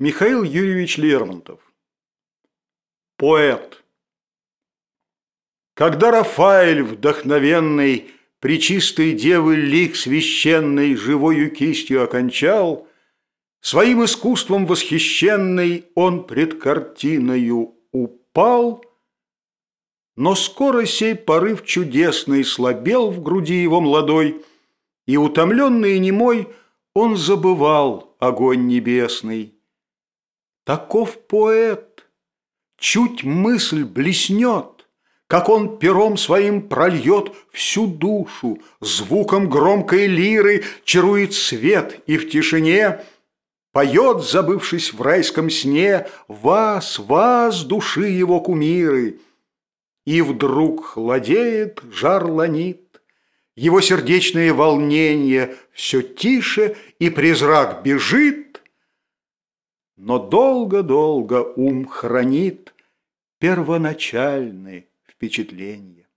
Михаил Юрьевич Лермонтов. Поэт. Когда Рафаэль вдохновенный Пречистой девы лик священный Живою кистью окончал, Своим искусством восхищенный Он пред картиною упал, Но скоро сей порыв чудесный Слабел в груди его молодой, И, утомленный и немой, Он забывал огонь небесный. Таков поэт. Чуть мысль блеснет, как он пером своим прольет всю душу, звуком громкой лиры чарует свет и в тишине поет, забывшись в райском сне, вас, вас, души его кумиры. И вдруг холодеет, жар ланит, его сердечное волнение все тише, и призрак бежит, но долго-долго ум хранит первоначальные впечатления.